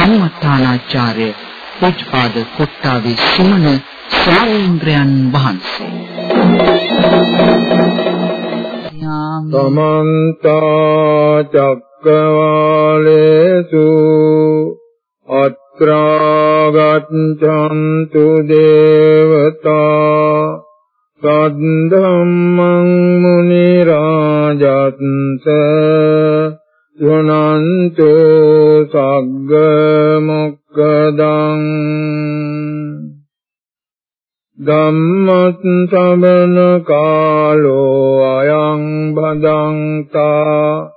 කම්මඨානාචාර්ය පූජ්‍යපාද කොට්ටාවේ සුමන ස්වාමීන්ද්‍රයන් වහන්සේ. තමන්ත චක්කවාලේසු අත්‍රාගච්ඡන්තු දේවතා සද්ධම්මං මුනි රාජත්ස යනන්තෝ සග්ග මොක්කදං ධම්මත් සමන කාලෝ අයං බදංතා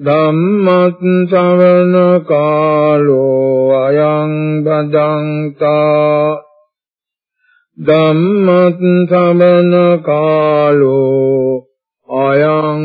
ධම්මත් සමන කාලෝ අයං බදංතා ධම්මත් සමන කාලෝ අයං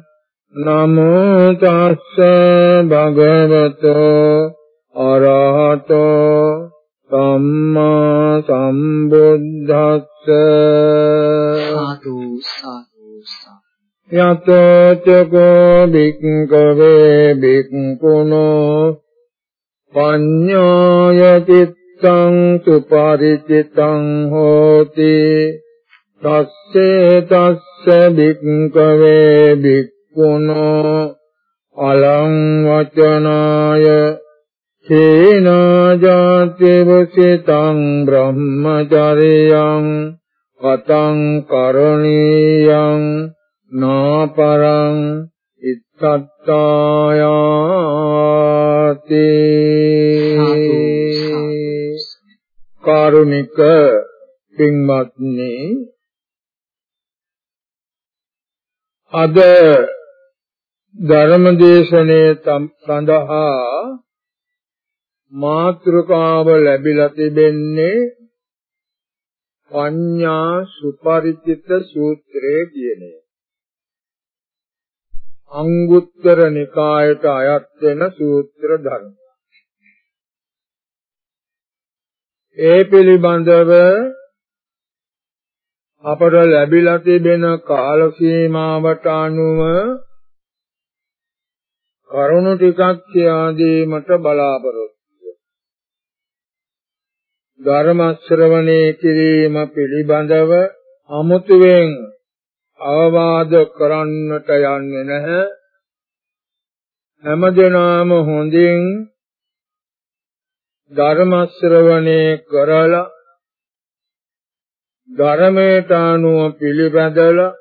නමෝ තස්ස භගවතෝ අරහතෝ සම්මා සම්බුද්දස්ස. සාදු සාදු යතෝ චකෝ භික්ඛවේ භික්ඛුනෝ පඤ්ඤාය චිත්තං සුපරිචිතං හෝති. තස්සේ තස්ස භික්ඛවේ භික්ඛුනෝ අලං වචනාය සේනාජාතිවසිතං බ්‍රහ්මචරියං කතං කරණීයං නාපරං ඉත්තත්තායාති කාරුණික පින්වත්නි අද ධර්මදේශනයේ සඳහා මාත්‍රකාව ලැබිලා තිබෙන්නේ පඤ්ඤා සුපරිචිත සූත්‍රය කියන අංගුත්තර නිකායට අයත් වෙන සූත්‍ර ධර්ම. ඒ පිළිබඳව අපට ලැබිලා තිබෙන කාල සීමාවට අනුව කරුණු ටිකක් කියා දීමට බලාපොරොත්තු. ධර්ම ශ්‍රවණේ කිරීම පිළිබඳව අමුතුවෙන් අවවාද කරන්නට යන්නේ නැහැ. හැමදෙනාම හොඳින් ධර්ම ශ්‍රවණේ කරලා ධර්මයට අනුව පිළිපැදලා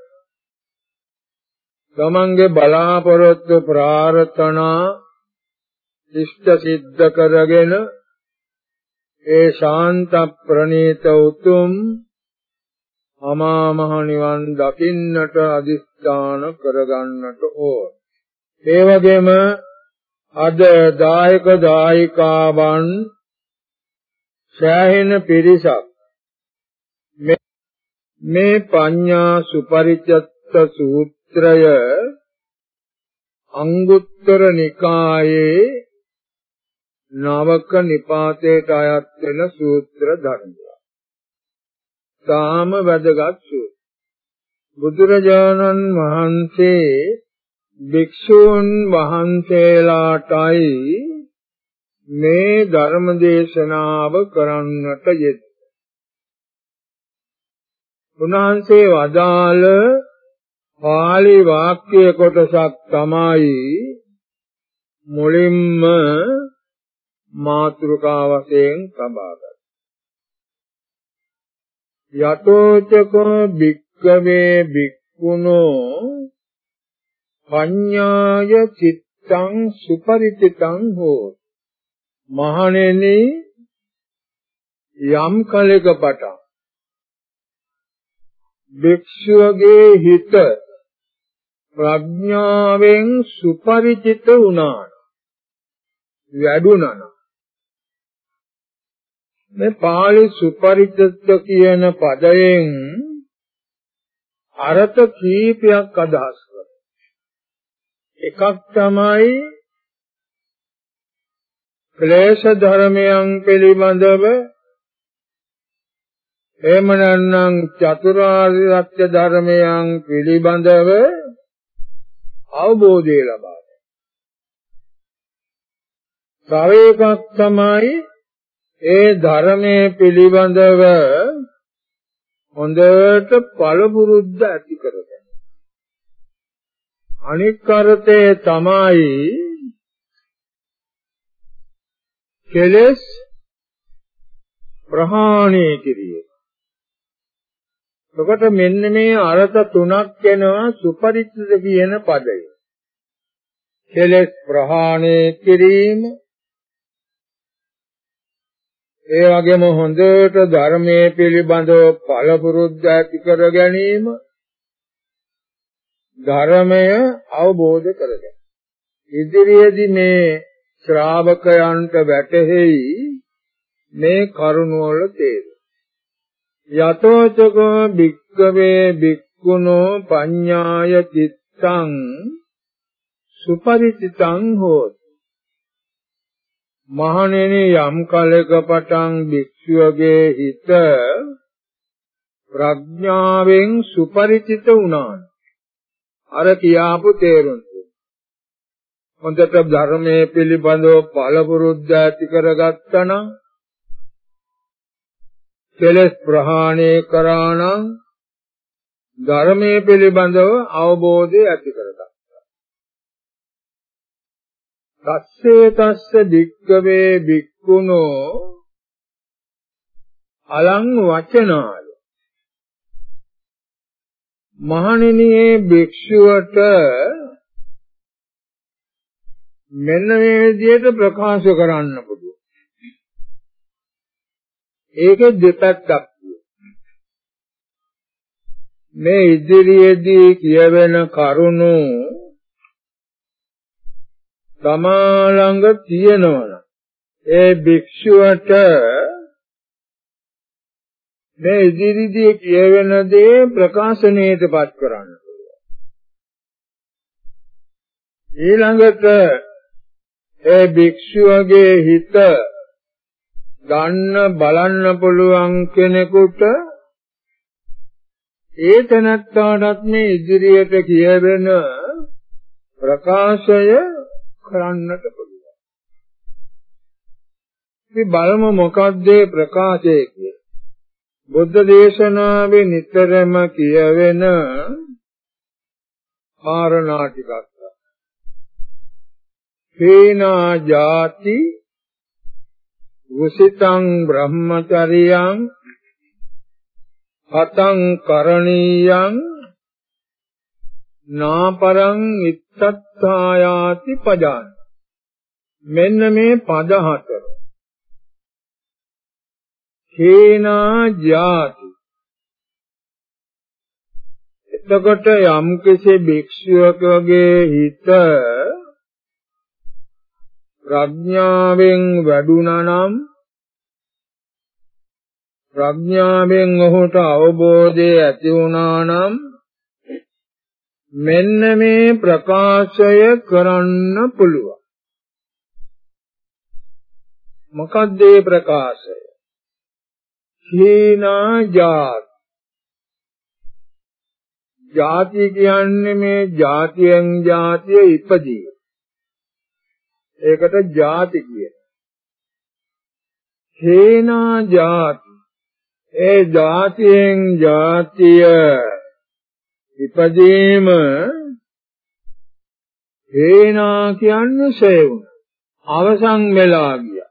තමන්ගේ බලාපොරොත්තු ප්‍රාර්ථනා ඉෂ්ට සිද්ධ කරගෙන ඒ ශාන්ත ප්‍රණීත උතුම් අමා මහ නිවන් දකින්නට අදිස්ථාන කරගන්නට ඕන. ඒ වගේම අද දායක දායිකාවන් සෑහෙන පිරිසක් මේ පඤ්ඤා සුපරිචත්ත සූත්‍රය අංගුත්තර නිකායේ නවක නිපාතයට අයත් වෙන සූත්‍ර ධර්මයක්. සාම වැදගත් සූත්‍ර. බුදුරජාණන් වහන්සේ භික්ෂූන් වහන්සේලාටයි මේ ධර්ම දේශනාව කරන්නට යෙද. උන්වහන්සේ වදාළ පාලි වාක්‍ය කොටසක් තමයි මුලින්ම මාතෘකා වශයෙන් සබාගත්. යතෝචකෝ භික්කවේ භික්ඛුනෝ පඤ්ඤාය චිත්තං සුපරිචිතං හෝ මහණෙනි යම් කලක පටන් භික්ෂුවගේ හිත ප්‍රඥාවෙන් සුපරිචිත වුණා වැඩුණා මේ පාලි සුපරිත්ත කියන පදයෙන් අර්ථ කීපයක් අදහස් කරනවා. එකක් තමයි ක්ලේශ ධර්මයන් පිළිබඳව එහෙම නැත්නම් චතුරාර්ය සත්‍ය ධර්මයන් පිළිබඳව අවබෝධය ලබා ගන්න. තව එකක් තමයි ඒ ධර්මයේ පිළිබඳව හොඳට පළපුරුද්ද ඇති කරගන්න. අනික් අර්ථය තමයි කෙලස් ප්‍රහාණය කිරීම. එතකොට මෙන්න මේ අර්ථ තුනක් වෙනවා සුපරිචිත කියන පදය. කෙලස් ප්‍රහාණය කිරීම ඒ වගේම හොඳට ධර්මයේ පිළිබඳව පළපුරුද්ද ඇති කර ගැනීම ධර්මය අවබෝධ කරගන්න. ඉදිරියේදී මේ ශ්‍රාවකයන්ට වැටහෙයි මේ කරුණ වල තේරුම. යතෝචකෝ භික්කවේ භික්ඛුනෝ පඤ්ඤාය චිත්තං සුපරිචිතං හෝති මහණෙනි යම් කලක පටන් භික්ෂුවගේ හිත ප්‍රඥාවෙන් සුපරිචිත වුණා. අර කියාපු තේරුම් හොඳට ධර්මයේ පිළිබඳව පළපුරුද්ද ඇති කරගත්තා නම් කෙලස් ප්‍රහාණය කරා නම් ධර්මයේ පිළිබඳව අවබෝධය ඇති කරගත්තා. තස්සේ තස්ස භික්කවේ භික්ඛුනෝ අලං වචනාය මහණෙනි මේ භික්ෂුවට මෙන්න මේ විදිහට ප්‍රකාශ කරන්න පුළුවන්. ඒක දෙපැත්තක් මේ ඉදිරියේදී කියවෙන කරුණු තමා ළඟ තියෙනවනම් ඒ භික්ෂුවට මේ ඉදිරිදී කියවෙන දේ ප්‍රකාශනයටපත් කරන්න පුළුවන්. ඊළඟට ඒ භික්ෂුවගේ හිත ගන්න බලන්න පුළුවන් කෙනෙකුට ඒ තනත්තාටත් මේ ඉදිරියට කියවෙන ප්‍රකාශය කරන්නට පුළුවන්. අපි බලමු මොකක්ද ප්‍රකාශය කියන්නේ. බුද්ධ දේශනාවේ නිතරම කියවෙන කාරණා ටිකක්. හේනා ජාති වසිතං බ්‍රහ්මචරියං හතං කරණීයං නාපරං ඉත්තත්ථායාති පජාන. මෙන්න මේ පද හතර. හේනා ජාති. එතකොට යම් කිසි භික්ෂුවකගේ හිත ප්‍රඥාවෙන් වැඩුණා නම් ප්‍රඥාවෙන් ඔහුට අවබෝධය ඇති වුණා නම් මෙන්න මේ ප්‍රකාශය කරන්න පුළුවන්. මොකද්ද ඒ ප්‍රකාශය? හීනා ජාති. ජාති කියන්නේ මේ ජාතියෙන් ජාතිය ඉපදී. ඒකට ජාති කියන. හේනා ජාති. ඒ ජාතියෙන් ජාතිය ඉපදීම හේනා කියන්නේ සේවුන අවසන් වෙලා ගියා.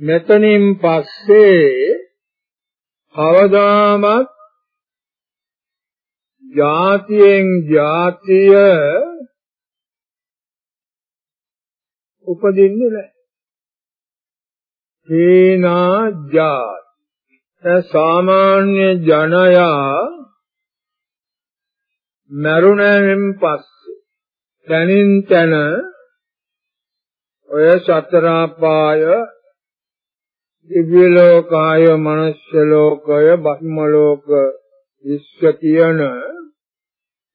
මෙතනින් පස්සේ කවදාමත් જાතියෙන් જાතිය උපදින්නේ නැහැ. හේනා ජාත. සාමාන්‍ය ජනයා මරුණෙන් පස්සේ තනින් තන ඔය සතර අපාය දිව්‍ය ලෝකාය මනුෂ්‍ය ලෝකය බ්‍රහ්ම ලෝක විශ්ව කියන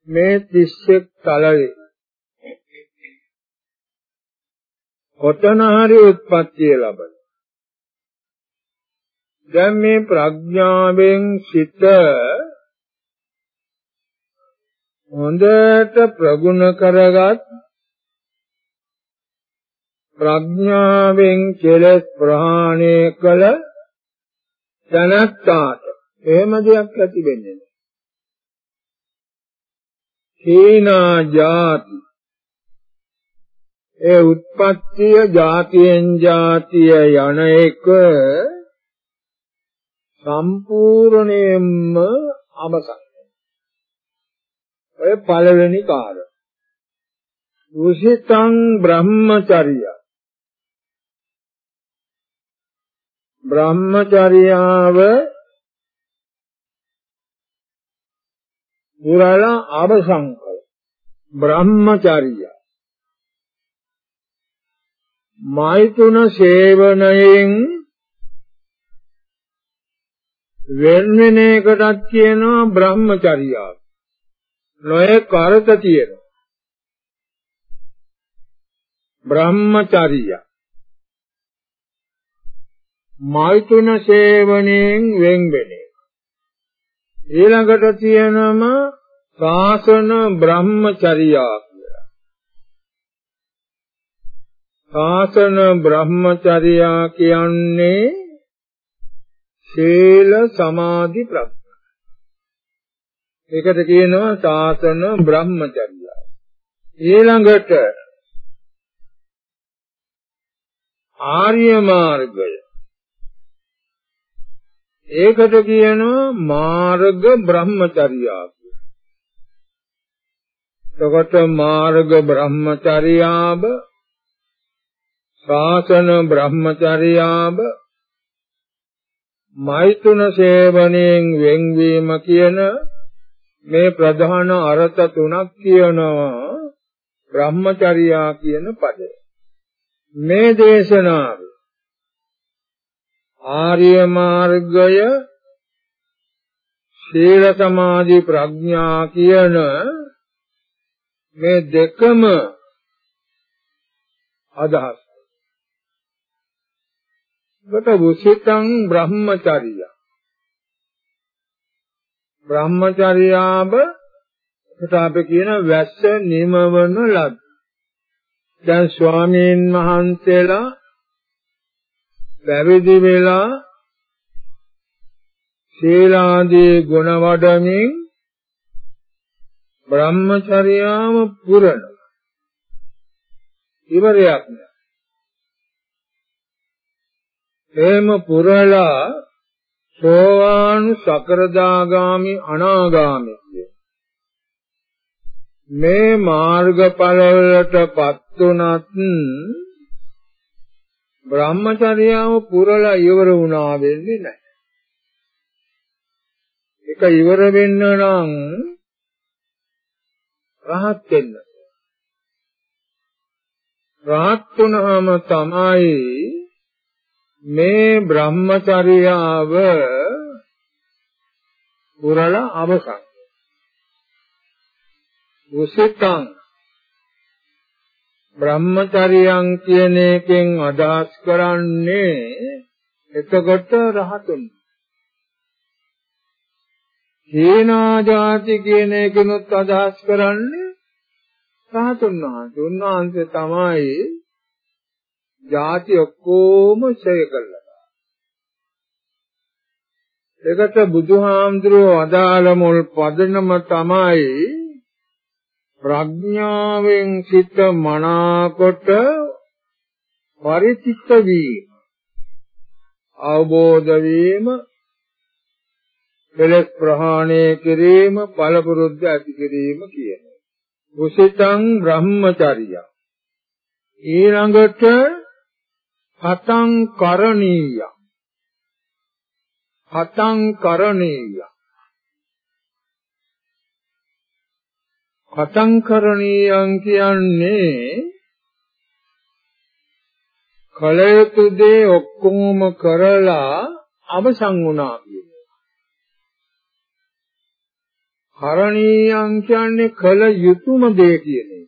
මේ 31 තලයේ කොතන හරි උත්පත්තිය ලබන දැන් මේ ප්‍රඥාවෙන් සිත හොඳට ප්‍රගුණ කරගත් ප්‍රඥාවෙන් කෙලස් ප්‍රහාණය කළ දැනත්තාට එහෙම දෙයක් ඇති වෙන්නේ නැහැ. හේනා ජාති ඒ උත්පත්තිය ජාතියෙන් ජාතිය යන එක සම්පූර්ණයෙන්ම අවසන්. ඔය පළවෙනි කාරණා. උසිතං බ්‍රහ්මචර්යය බ්‍රහ්මචර්යාව පුරල අවසංකල බ්‍රහ්මචර්ය මෛතුන සේවනයෙන් වෙන වෙන එකටත් කියනවා බ්‍රහ්මචර්යාව. නොයේ කරත තියෙනවා. බ්‍රහ්මචර්ය. මෛතුන සේවනයෙන් වෙන් වෙන්නේ. ඊළඟට තියෙනම සාසන බ්‍රහ්මචර්යා කියලා. සාසන බ්‍රහ්මචර්යා කියන්නේ සීල සමාධි ප්‍රඥා. ඒකට කියනවා සාසන බ්‍රහ්මචර්යය. ඊළඟට ආර්ය මාර්ගය. ඒකට කියනවා මාර්ග බ්‍රහ්මචර්යය. එතකොට මාර්ග බ්‍රහ්මචර්යාව ශාසන බ්‍රහ්මචර්යාව මෛතුන සේවනයෙන් වෙන්වීම කියන මේ ප්‍රධාන අර්ථ තුනක් කියනවා බ්‍රහ්මචර්යා කියන පදය. මේ දේශනාව ආර්ය මාර්ගය සීල සමාධි ප්‍රඥා කියන මේ දෙකම අදහස් වට වුසිතං බ්‍රහ්මචර්ය බ්‍රහ්මචර්යාව කට අපි කියන වැස්ස නිමවන ලද. දැන් ස්වාමීන් වහන්සේලා පැවිදි වෙලා ශීලාදී ගුණ වඩමින් බ්‍රහ්මචර්යාව පුරන ඉවරයක් නෑ. එහෙම පුරලා සෝවාන් සකරදාගාමි අනාගාමි මේ මාර්ගඵලවලටපත් උනත් බ්‍රහ්මචර්යාව පුරලා ඉවර වුණා වෙන්නේ නැහැ. ඒක ඉවර වෙන්න නම් රහත් වෙන්න. රහත් වුණාම තමයි මේ බ්‍රහ්මචර්යාව පුරලා අවසන්. උසිතං බ්‍රහ්මචර්යයන් කියන එකෙන් අදහස් කරන්නේ එතකොට රහතුන්. හේනා ಜಾති කියන එකනොත් අදහස් කරන්නේ රහතුන් වහන්සේ. උන්වහන්සේ තමයි ಜಾති ඔක්කොම ඡය කළා. ඒකට බුදුහාමුදුරුවෝ අදාළ මුල් පදනම තමයි ප්‍රඥාවෙන් සිත මනාකොට පරිචිත්ත වීම අවබෝධ වීම කෙලස් ප්‍රහාණය කිරීම පළපුරුද්ද ඇති කිරීම කියන. උසිතං බ්‍රහ්මචර්ය ඊළඟට හතං කරණීය හතං කරණීය හතං කරණීයං කියන්නේ කල යුතු දේ ඔක්කොම කරලා අවසන් වුණා කියන්නේ. කරණීයම් කියන්නේ කල යුතුයම දේ කියන එක.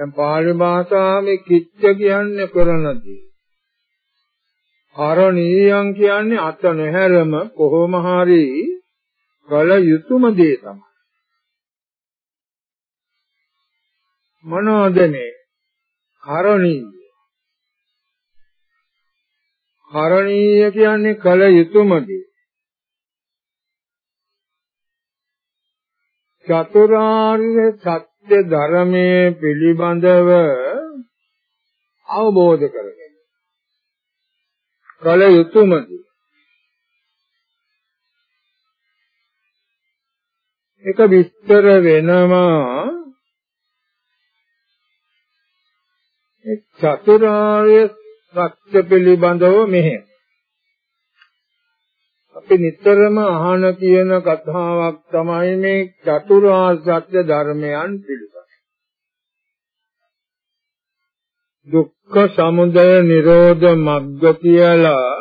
දැන් පාලි භාෂාවේ කිච්ච කියන්නේ කරන දේ. කරණීයම් කියන්නේ අත නැහැරම කොහොම හරි කල යුතුයම දේ තමයි. මොනවද මේ කරණීය කරණීය කියන්නේ කල යුතුයමදී චතුරාර්ය සත්‍ය ධර්මයේ පිළිබඳව අවබෝධ කරගන්න. කල යුතුයමදී එක විස්තර වෙනවා චතුරාර්ය සත්‍ය පිළිබඳව මෙහෙම. අපි නිතරම අහන කියන කතාවක් තමයි මේ චතුරාර්ය සත්‍ය ධර්මයන් පිළිබඳ. දුක්ඛ සමුදය නිරෝධ මග්ග කියලා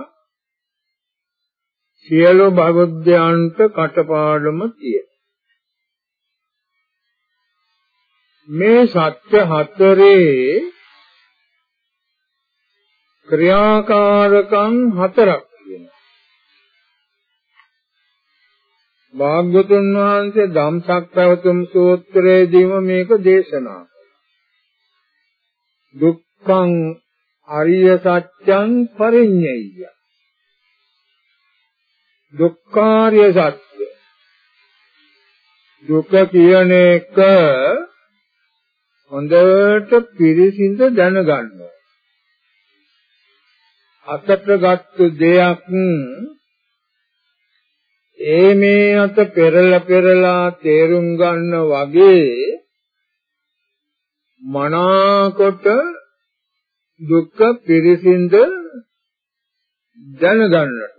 සියලු බෞද්ධයන්ට කටපාඩම තියෙනවා. මේ සත්‍ය හතරේ ක්‍රියාකාරකම් හතරක් භාග්‍යතුන් වහන්සේ ධම්සක් පැවතුම් සූත්‍රයේදීම මේක දේශනා දුක්ඛං අරිය සත්‍යං පරිඤ්ඤය. දුක්ඛාරිය සත්‍ය. දුක කියන එක හොඳට පිරිසිඳ දැනගන්නවා අතට ගත්තු දෙයක් ඒ මේ අත පෙරලා පෙරලා තේරුම් ගන්න වගේ මනාකොට දුක්ඛ පිරිසිඳ දැනගන්නට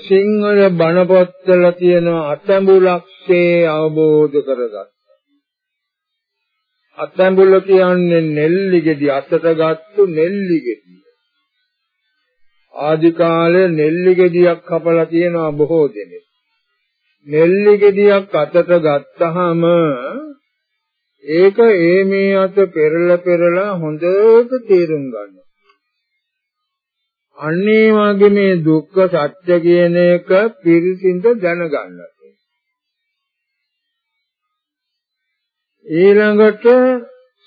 සිංහල බණ පොත්වල තියෙන අතඹුලක්ෂේ අවබෝධ කරගන්න අතැඹුල කියන්නේ නෙල්ලි ගෙඩි අතට ගත්තු නෙල්ලි ගෙඩි. ආදි කාලේ නෙල්ලි ගෙඩියක් කපලා තියෙනවා බොහෝ දෙනෙක්. නෙල්ලි ගෙඩියක් අතට ගත්තාම ඒක ඒ මේ අත පෙරලා පෙරලා හොඳට තේරුම් ගන්නවා. අන්නේ වගේ මේ දුක්ඛ සත්‍ය කියන එක පිරිසිඳ දැනගන්නවා. ඊළඟට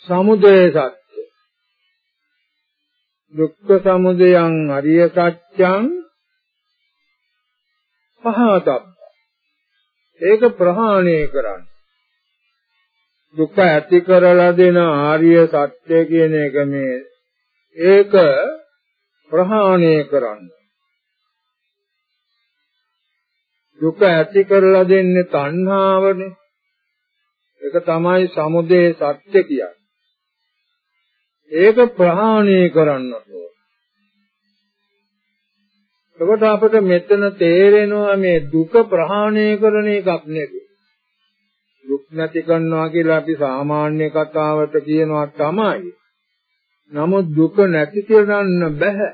සමුදය සත්‍ය දුක්ඛ සමුදයං අරිය සත්‍යං පහතබ්බ. ඒක ප්‍රහාණය කරන්න. දුක ඇති කරලා දෙන ආර්ය සත්‍ය කියන එක මේ ඒක ප්‍රහාණය කරන්න. දුක ඇති කරලා දෙන්නේ තණ්හාවනේ. ඒක තමයි සමුදේ සත්‍ය කියන්නේ. ඒක ප්‍රහාණය කරන්න ඕන. එතකොට අපිට මෙතන තේරෙනවා මේ දුක ප්‍රහාණය කරන එකක් නෙවෙයි. දුක් නැති කරනවා කියලා අපි සාමාන්‍ය කතාවට කියනවා තමයි. නමුත් දුක නැති කරන්න බෑ.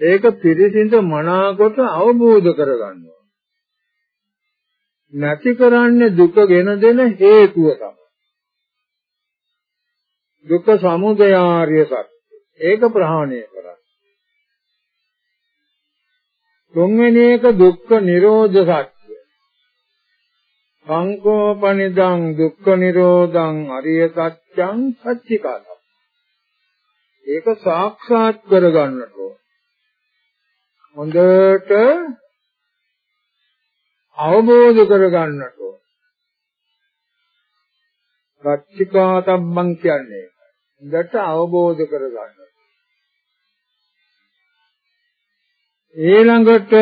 ඒක පිරිසිඳ මනාකොට අවබෝධ කරගන්නවා. නැති කරන්නේ දුක ගෙන දෙන හේතුව තමයි. දුක සමුදය ආර්ය සත්‍ය. ඒක ප්‍රහාණය කරන්න. තුන්වෙනි එක දුක්ඛ නිරෝධ සත්‍ය. සංකෝපනිදං දුක්ඛ නිරෝධං අරිය සත්‍යං සච්චිකාත. ඒක සාක්ෂාත් කරගන්නට ඕන. හොඳට අවබෝධ කරගන්නට ඕන. සච්චිකාතබ්බං කියන්නේ හොඳට අවබෝධ කරගන්න. ඊළඟට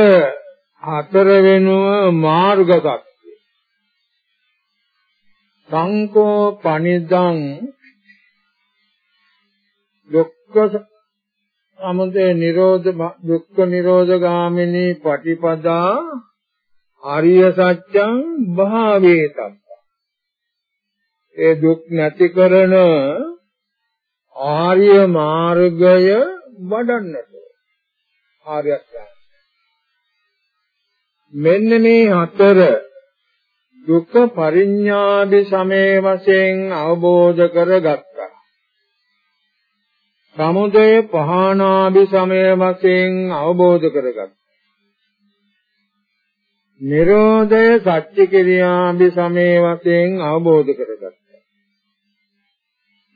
හතර වෙනුව මාර්ග සත්‍ය. සංකෝ පනිදං දුක්ඛ සමුදය නිරෝධ දුක්ඛ නිරෝධ ගාමිනී පටිපදා ආර්ය සත්‍යං භාවේතම් ඒ දුක් නැති කරන ආර්ය මාර්ගය වඩන්නට ආර්ය අෂ්ටාංග මෙන්න මේ හතර දුක්ඛ පරිඥාදි සමේ වශයෙන් අවබෝධ කරගත්තා. සමුදය පහනාදි සමේ වශයෙන් අවබෝධ කරගත්තා. නිරෝධය සත්‍ය කිරියාදි සමේ වශයෙන් අවබෝධ කරගත්තා.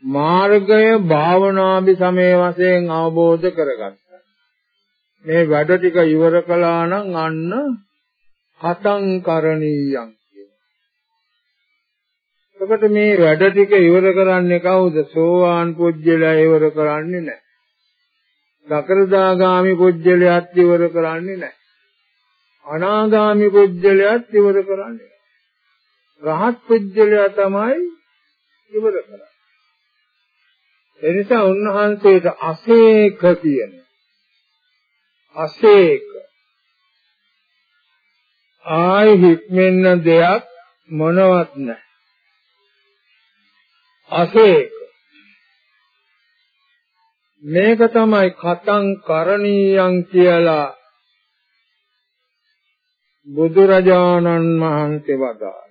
මාර්ගය භාවනාදි සමේ වශයෙන් අවබෝධ කරගත්තා. මේ වැඩ ටික ඉවර කළා නම් අන්න හතං කරණීයං එතකොට මේ වැඩ ටික ඉවර කරන්නේ කවුද? සෝවාන් පුජ්‍යලයා ඉවර කරන්නේ නැහැ. දකරදාගාමි පුජ්‍යලයාත් ඉවර කරන්නේ නැහැ. අනාගාමි පුජ්‍යලයාත් ඉවර කරන්නේ රහත් පුජ්‍යලයා තමයි ඉවර කරන්නේ. එනිසා උන්වහන්සේට අසේක කියන අසේක ආයි හික්මෙන්න දෙයක් මොනවත් නැහැ. අසේක මේක තමයි කතං කරණීයං කියලා බුදුරජාණන් වහන්සේ වදාළා.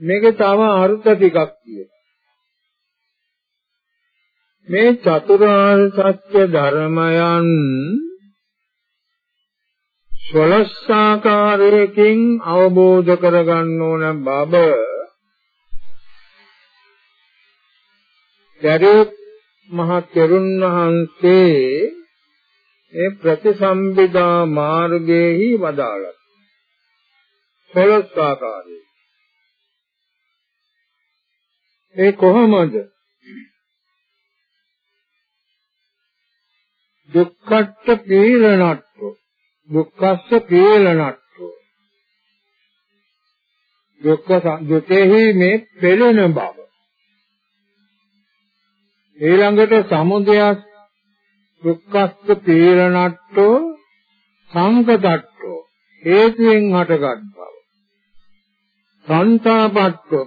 මේක තව අර්ථ ටිකක් තියෙනවා. මේ චතුරාර්ය සත්‍ය ධර්මයන් සලස්සාකාරයකින් අවබෝධ කරගන්න ඕන බව දරුවෝ මහ තෙරුන් වහන්සේ ඒ ප්‍රතිසම්බිදා මාර්ගයේහි වදාළා. සලස් ආකාරයේ. ඒ කොහොමද? දුක්ඛට්ඨ පීලනට්ඨ දුක්ඛස්ස පීලනට්ඨ දුක්ඛ දුකෙහි මේ පෙළෙන බව. ඊළඟට සමුදයස් දුක්ඛස්ස පීරණට්ඨෝ සංකතට්ඨෝ හේතුයෙන් හටගත් බව. සංතාපට්ඨෝ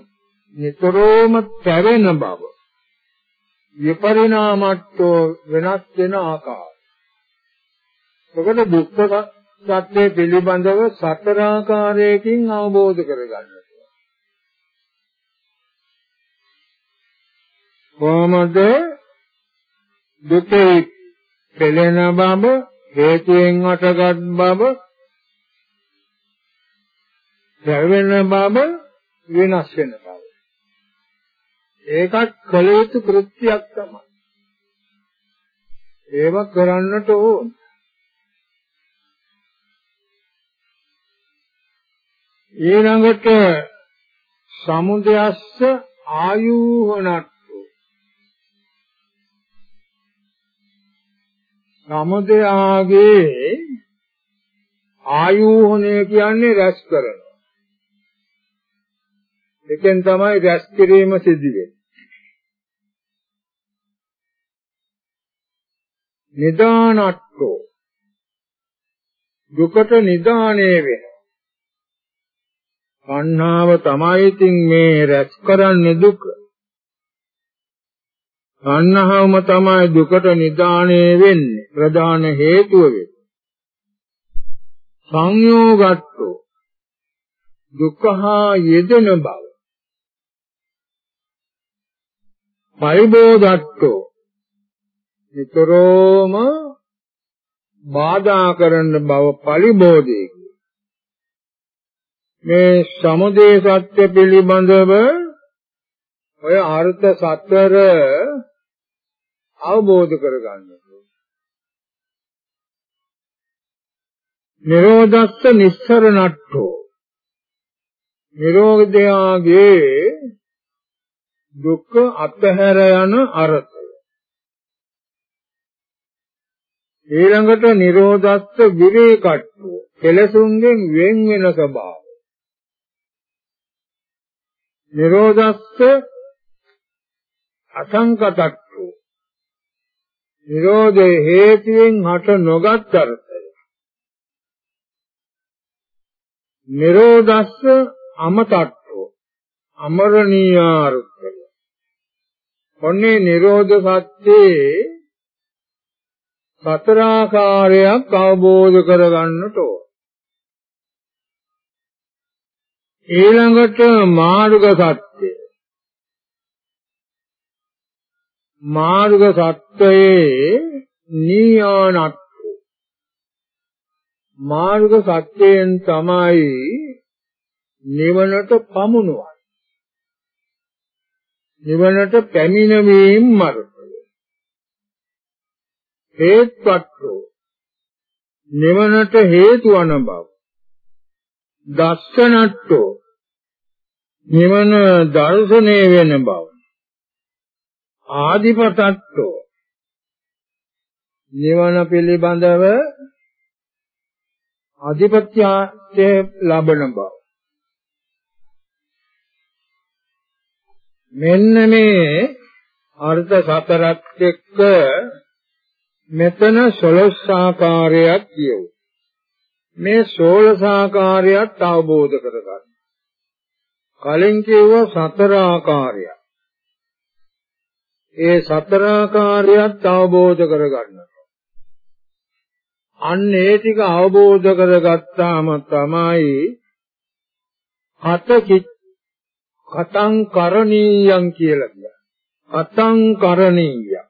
නිතරම පැවෙන බව. විපරිණාමට්ඨෝ වෙනස් වෙන ආකාරය. ඔකට දුක්ඛ සත්‍ය පිළිබඳව සතර ආකාරයකින් අවබෝධ කරගන්න කොහොමද? දුකේ පෙළෙන බව හේතුයෙන් හටගත් බව දැවෙන බව වෙනස් වෙන බව. ඒකත් කළ යුතු කෘත්‍යයක් තමයි. ඒව කරන්නට ඕන. ඊළඟට සමුදයස්ස ආයුහනත් සමුදයාගේ ආයෝහණය කියන්නේ රැස් කරනවා. එකෙන් තමයි රැස් කිරීම සිදු වෙන්නේ. නිදානට්ඨෝ දුකට නිදාණය වෙනවා. කන්නාව තමයි ඉතින් මේ රැස් කරන්නේ දුක. තණ්හාවම තමයි දුකට නිදාණය වෙන්නේ ප්‍රධාන හේතුව වෙන්නේ. සංයෝගත්තෝ දුක්ඛා යෙදෙන බව. පරිබෝධත්තෝ නිතරම බාධා කරන බව පරිබෝධේ මේ සමුදේ සත්‍ය පිළිබඳව ඔය අර්ථ සතර අවබෝධ කරගන්න. නිරෝධස්ස නිස්සරණට්ඨෝ නිරෝධයාගේ දුක්ඛ අත්හැර යන අර්ථය ඊළඟට නිරෝධස්ස විවේකට්ඨෝ. කෙලසුන්ගෙන් වෙන් වෙන ස්වභාවය. නිරෝධස්ස අසංකතක් නිරෝධයේ හේතුවෙන් හට නොගත් අර්ථය. නිරෝධස්ස අමතට්ඨෝ අමරණීය අර්ථය. ඔන්නේ නිරෝධ සත්‍යේ සතර ආකාරයක් අවබෝධ කරගන්නට ඕන. ඊළඟට මාර්ග සත්‍ය. මාර්ග සත්‍යයේ නීයානත් මාර්ග සත්‍යයෙන් තමයි නිවනට පමුණුවන්නේ. නිවනට පැමිණීම මාර්ගය. හේත්වත්ෝ නිවනට හේතු වන බව. දස්සනට්ඨෝ නිවන දර්ශනය වෙන බව. ආදිපතට්ඨෝ නිවන පිළිබඳව අධිපත්‍යය ලබන බව. මෙන්න මේ අර්ථ සතරක් එක්ක මෙතන 16 ආකාරයක් කියවු. මේ 16 ආකාරයත් අවබෝධ කරගන්න. කලින් කිව්ව සතර ආකාරයක්. ඒ සතර ආකාරයත් අවබෝධ කරගන්න. අන්න ඒ ටික අවබෝධ කරගත්තාම තමයි හත කතං කරණීයං කියලා කියන්නේ. කතං කරණීය.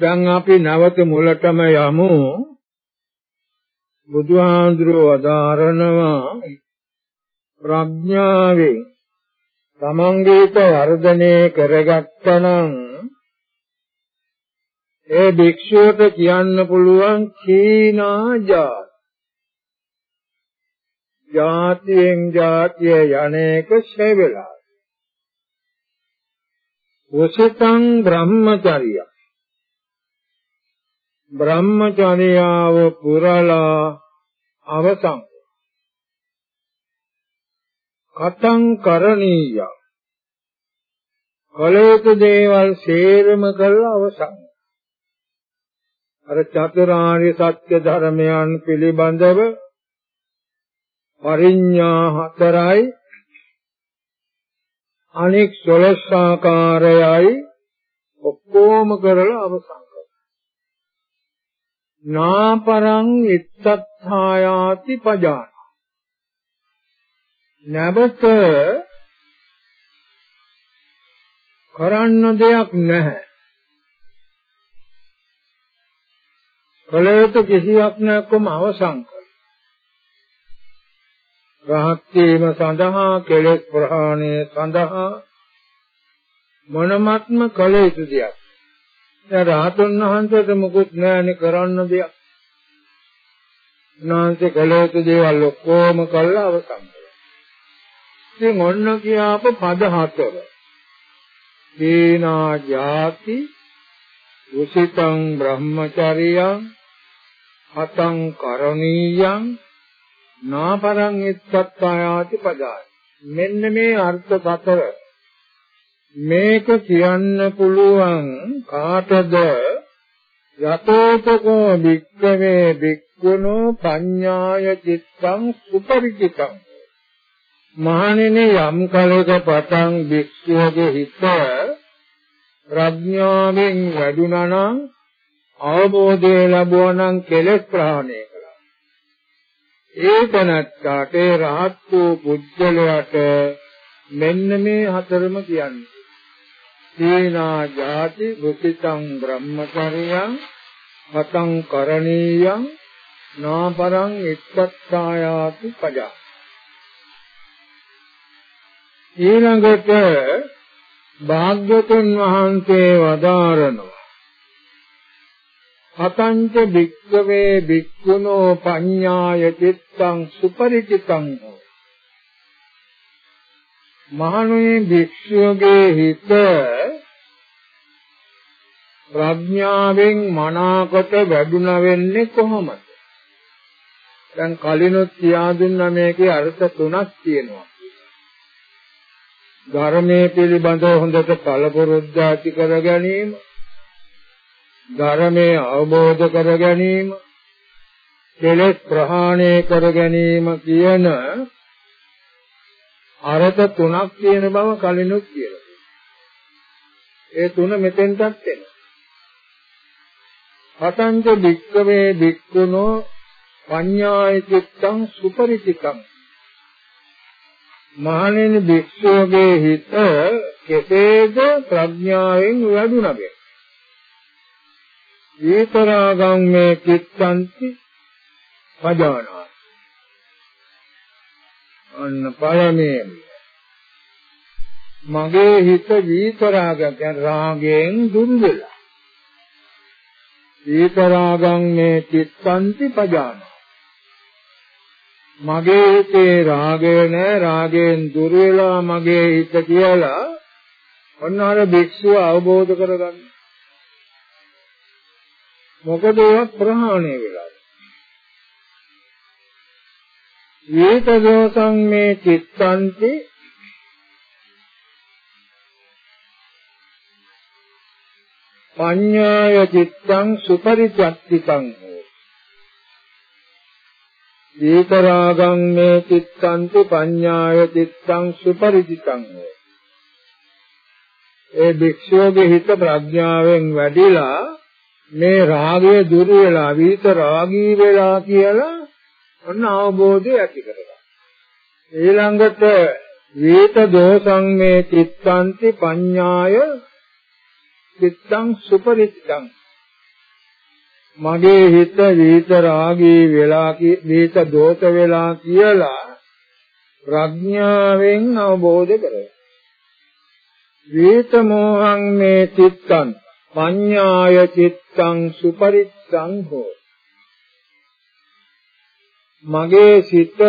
දැන් අපි නැවත මුලටම යමු. බුදුහාඳුරෝ අදාරනවා ප්‍රඥාවෙන් තමන්ගේත වර්ධනය කරගත්තනම් ඒ භික්ෂුවට කියන්න පුළුවන් කීනා ජාති. ජාතියෙන් ජාතිය යන්නේක ශේවලා. උසිතං බ්‍රහ්මචර්ය. බ්‍රහ්මචර්යාව පුරලා අවසන්. කතං කරණීය. කලේත දේවල් සේරම කරලා අවසන්. අර චතුරාර්ය සත්‍ය ධර්මයන් පිළිබඳව පරිඥා හතරයි අනෙක් 12 ආකාරයයි ඔක්කොම කරලා අවසන් කරනවා. නාපරං ඉත්තත්ථායාති පජාන. නැවත කරන්න දෙයක් නැහැ. කලයුතු කිසියක් නැක්කම අවසන් රහත් වීම සඳහා කෙලෙස් ප්‍රහාණය සඳහා මොනමත්ම කල යුතු දෙයක්. දැන් රහතුන් වහන්සේට මුකුත් නැණි කරන්න දෙයක්. උන්වහන්සේ කල යුතු දේවල් ඔක්කොම කළා අවසන් කළා. ඉතින් ඔන්න කියාප පද හතර. දීනා ජාති උසිතං බ්‍රහ්මචරියං හතං කරණීයං නාපරං ඉත්තත්තායාති පදාය මෙන්න මේ අර්ථ සතර මේක කියන්න පුළුවන් කාටද යතෝතකෝ වික්කවේ වික්කුණෝ පඤ්ඤාය චිත්තං සුපරිචිතං මහණෙනි යම් කලක පටන් වික්ෂුවගේ හිත ප්‍රඥාවෙන් වැඩුණා නම් අවබෝධය ලැබුවා නම් කෙලෙස් ප්‍රහාණය කළා. ඒක නැත්තාට රහත් වූ පුජ්‍යලයට මෙන්න මේ හතරම කියන්නේ. සීනා ජාති බුතිතං බ්‍රහ්මචර්යං හතං කරණීයං නාපරං එක්කත්තායාති පජා. ඊළඟට භාග්‍යතුන් වහන්සේ වදාරනවා. අතංච භික්ඛවේ භික්ඛුනෝ පඤ්ඤාය චිත්තං සුපරිචිතං මහණුනි භික්ෂුවගේ හිත ප්‍රඥාවෙන් මනාකොට වැඩුණ වෙන්නේ කොහොමද? දැන් කලිනුත් කියා දුන්නා මේකේ අර්ථ තුනක් තියෙනවා. ධර්මයේ පිළිබඳව හොඳට පළපුරුද්ද ඇති කර ගැනීම ධර්මයේ අවබෝධ කර ගැනීම කෙලෙස් ප්‍රහාණය කර ගැනීම කියන අරත තුනක් තියෙන බව කලිනුත් කියලා. ඒ තුන මෙතෙන්ටත් එනවා. පතංච භික්කවේ භික්ඛුනෝ පඤ්ඤායිතිත්තං සුපරිචිතං මහණෙනි භික්ෂුවගේ හිත කෙසේද ප්‍රඥාවෙන් වැඩුණද? විතරාගම් මේ චිත්තන්ති පජානා අන්න පළමුවෙන්. මගේ හිත විතරාග කියන්නේ රාගයෙන් දුරු වෙලා විතරාගම් මේ චිත්තන්ති පජානා මගේ හිතේ රාගය නැහැ රාගයෙන් දුර වෙලා මගේ හිත කියලා ඔන්න අර භික්ෂුව අවබෝධ කරගන්න. මොකද ඒක ප්‍රහාණය වෙලා. වේත දෝසං මේ චිත්තන්ති පඤ්ඤාය චිත්තං සුපරිචත්තිකං දීතරාගං මේ චිත්තන්ති පඤ්ඤාය චිත්තං සුපරිචිතං ඒ භික්ෂුවගේ හිත ප්‍රඥාවෙන් වැඩිලා මේ රාගය දුරු වෙලා විත රාගී වෙලා කියලා ඔන්න අවබෝධය ඇති කරගන්න. ඊළඟට විත දෝසං මේ චිත්තන්ති පඤ්ඤාය චිත්තං සුපරිචිතං මගේ හිත විත රාගී වෙලා විත දෝෂ වෙලා කියලා ප්‍රඥාවෙන් අවබෝධ කරගන්න. විත මොහං මේ චිත්තං පඤ්ඤාය චිත්තං සුපරිත්තං හෝ මගේ සිත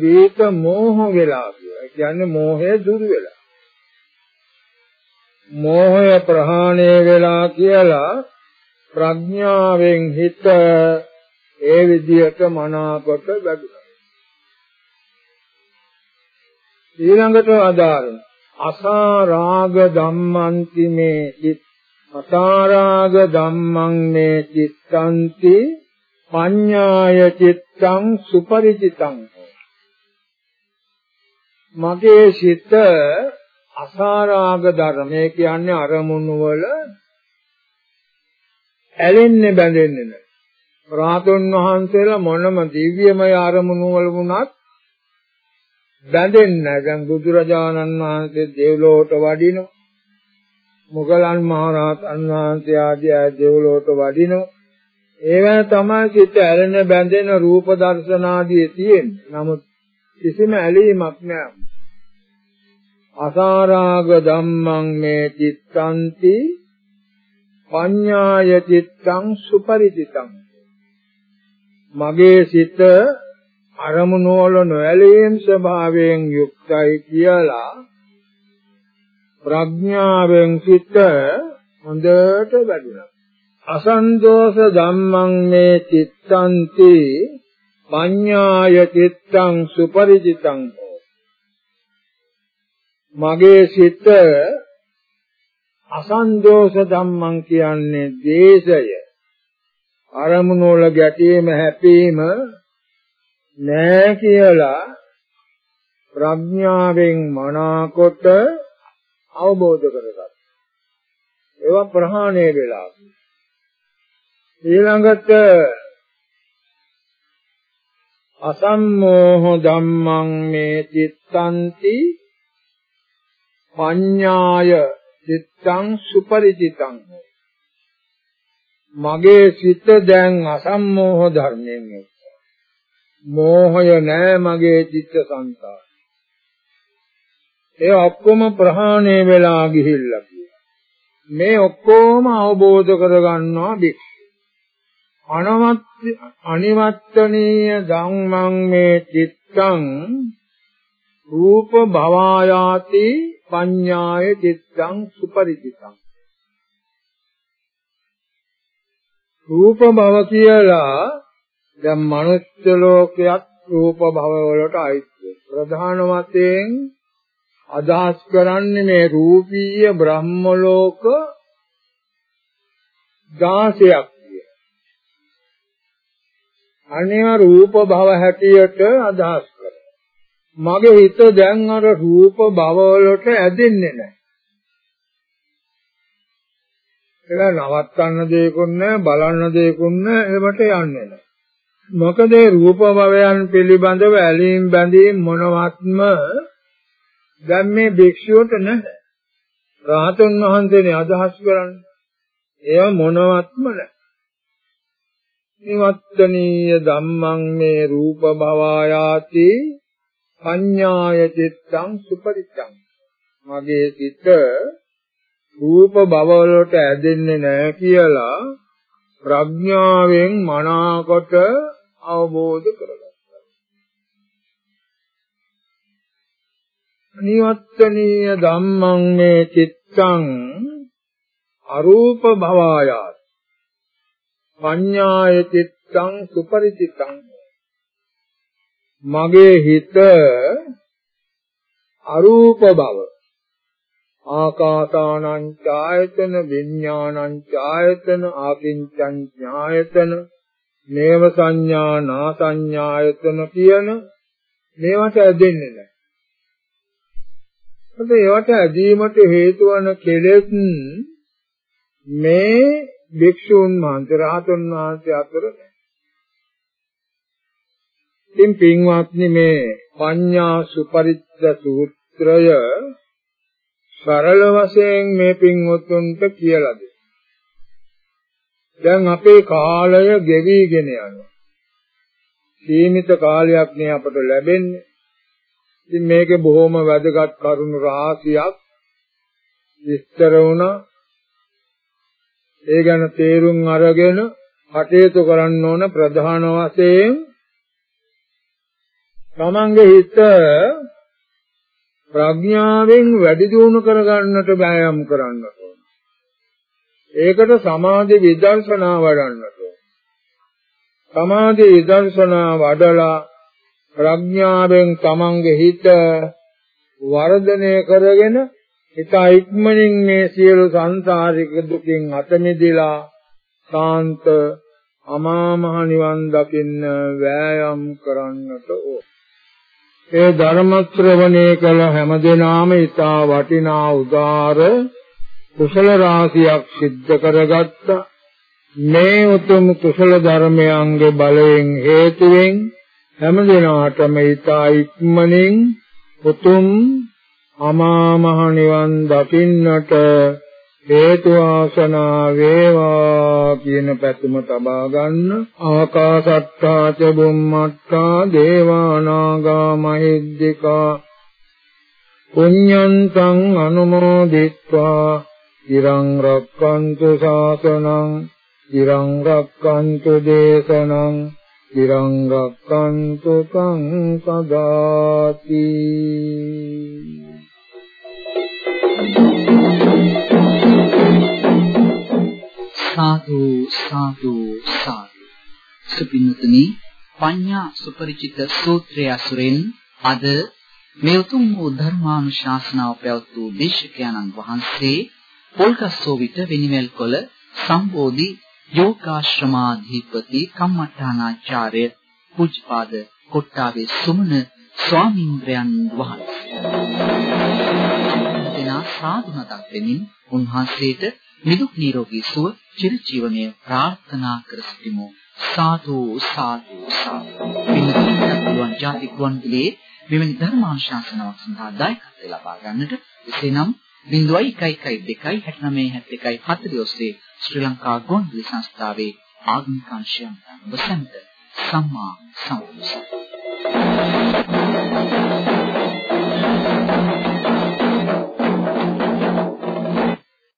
විත මෝහ වෙලා කියලා. කියන්නේ මෝහය දුරු වෙලා. මෝහය ප්‍රහාණය වෙලා කියලා ප්‍රඥාවෙන් හිත ඒ විදිහට මනාකොට වැඩුණා. ඊළඟට අදාරන අසාරාග ධම්මන්ති මේ චිත් අසාරාග ධම්මං මේ චිත්තන්ති පඤ්ඤාය චිත්තං සුපරිචිතං මගේ සිත අසාරාග ධර්මයේ කියන්නේ අරමුණු වල ඇලෙන්නේ බැඳෙන්නේ නැහැ. රාතුන් වහන්සේලා මොනම දිව්‍යමය අරමුණු වල වුණත් බැඳෙන්නේ නැහැ. දැන් බුදුරජාණන් වහන්සේ දෙව්ලොවට වඩිනවා. මොගලන් මහරහතන් වහන්සේ ආදී අය දෙව්ලොවට වඩිනවා. ඒවැ තමයි සිත ඇලෙන බැඳෙන රූප දර්ශන ආදී තියෙන්නේ. නමුත් කිසිම ඇලීමක් නැහැ. අසාරාග ධම්මං මේ චිත්තන්ති පඤ්ඤාය චිත්තං සුපරිචිතං. මගේ සිත අරමුණු වල නොඇලීම් ස්වභාවයෙන් යුක්තයි කියලා ප්‍රඥාවෙන් සිත හොඳට වැඩුණා අසන්දෝෂ ධම්මං මේ චිත්තන්ති පඤ්ඤාය චිත්තං සුපරිචිතං. මගේ සිත අසන්දෝෂ ධම්මං කියන්නේ දේශය අරමුණු වල ගැටීම හැපීම නෑ කියලා ප්‍රඥාවෙන් මනාකොට අවබෝධ කරගත්තා. ඒවා ප්‍රහාණය වෙලා. ඊළඟට අසම්මෝහ ධම්මං මේ චිත්තන්ති පඤ්ඤාය චිත්තං සුපරිචිතං මගේ සිත දැන් අසම්මෝහ ධර්මයෙන් යුක්ත. මෝහය නෑ මගේ චිත්ත සංකාර. ඒ ඔක්කොම ප්‍රහාණය වෙලා ගිහිල්ලා මේ ඔක්කොම අවබෝධ කරගන්නවා භික්ෂු. අනවත් අනිවත්තනීය ධම්මං මේ චිත්තං රූප භවායාති පඤ්ඤාය චිත්තං සුපරිචිතං රූප භව කියලා දැන් මනුස්ස ලෝකයක් රූප භව වලට අයිති ප්‍රධාන වශයෙන් අදහස් කරන්නේ මේ රූපීය බ්‍රහ්ම ලෝක 16ක් කිය. අනේව රූප භව හැටියට අදහස් මගේ හිත දැන් අර රූප භව වලට ඇදෙන්නේ නැහැ. ඒක නවත්තන්න දෙයක්ුත් නැහැ, බලන්න දෙයක්ුත් නැහැ, ඒවට යන්නේ නැහැ. මොකද රූප භවයන් පිළිබඳව ඇලීම් බැඳීම් මොනවත්ම දැන් මේ භික්ෂුවට නැහැ. රාතන් වහන්සේනේ අදහස් කරන්නේ. ඒව මොනවත්ම නැහැ. නිවත්තනීය ධම්මං මේ රූප භවයාති පඤ්ඤාය චිත්තං සුපරිත්තං. මගේ සිත රූප භව වලට ඇදෙන්නේ නැහැ කියලා ප්‍රඥාවෙන් මනාකොට අවබෝධ කරගත්තා. නිවත්තනීය ධම්මං මේ චිත්තං අරූප භවයාත් පඤ්ඤාය චිත්තං සුපරිචිතං මගේ හිත අරූප බව ආකාසානං ඡායතන විඥානං ඡායතන ආකින්චං ඥායතන නේව සංඥා නා සංඥායතන කියන මේවට ඇදෙන්නේ නැහැ. ඒත් ඒවට ඇදීමට හේතු වන කෙලෙස් මේ භික්ෂුන් වහන්සේ රහතන් වහන්සේ අතර ඉතින් පින්වත්නි මේ පඤ්ඤා සුපරිත්ත සූත්‍රය සරල වශයෙන් මේ පින්වතුන්ට කියලා දෙන්න. දැන් අපේ කාලය ගෙවිගෙන යනවා. සීමිත කාලයක් නේ අපට ලැබෙන්නේ. ඉතින් මේකේ බොහොම වැදගත් කරුණු රාශියක් විස්තර වුණා. ඒ ගැන තේරුම් අරගෙන කටයුතු කරන්න ඕන ප්‍රධාන වශයෙන් තමන්ගේ හිත ප්‍රඥාවෙන් වැඩි දියුණු කරගන්නට වෑයම් කරන්න ඕන. ඒකට සමාධි විදර්ශනා වඩන්නට ඕන. සමාධි විදර්ශනා වඩලා ප්‍රඥාවෙන් තමන්ගේ හිත වර්ධනය කරගෙන හිත ඉක්මනින් මේ සියලු සංසාරික දුකින් අත මිදලා සාන්ත අමා මහ නිවන් දකින්න වෑයම් කරන්නට ඕන. ඒ ධර්ම ශ්‍රවණය කළ හැමදෙනාම ඊතා වටිනා උදාර කුසල රාශියක් සිද්ධ කරගත්තා. මේ උතුම් කුසල ධර්මයන්ගේ බලයෙන් හේතුවෙන් හැමදෙනාටම ඊතා ඉක්මනින් උතුම් අමා මහ නිවන් දකින්නට හේතු ආසනා වේවා කියන පැතුම තබා ගන්න. ආකාසත්තා ච බුම්මත්තා දේවානාගා මහිද්దికා. පුඤ්ඤන්තං අනුමෝදිත්වා. ඉරං රක්칸තු ශාසනං. ඉරං රක්칸තු දේශනං. ඉරං රක්칸තු සං සදාති සාදු සාදු සාදු සුපින්තුනි පඤ්ඤා සුපරිචිත සූත්‍රය අසුරෙන් අද මේ උතුම් වූ ධර්මානුශාසනාව පැවැත් වූ දේශකයන්න් වහන්සේ පොල්ගස්සෝ විට වෙනිමෙල් කොළ සම්බෝධි යෝගාශ්‍රමාධිපති කම්මඨානාචාර්ය පූජ්‍යපාද කොට්ටාවේ සුමන ස්වාමීන්ද්‍රයන් වහන්සේ. දෙනා සාදු නතක් දෙමින් උන්වහන්සේට නිදුක් නිරෝගී සුව චිරජීවනය ප්‍රාර්ථනා කර සිටිමු. සාදු සාදු සාදු. පින්තුන් ජාති ගුවන්විදුලියේ මෙවැනි ධර්මානුශාසනාවක් සඳහා දායකත්වය ලබා ගන්නට එසේනම් 0112 69 71 40 ඔස්සේ ශ්‍රී ලංකා ගුවන්විදුලි සංස්ථාවේ ආගමික අංශයන් ඔබ සැමට සම්මා සම්බුද්ධ.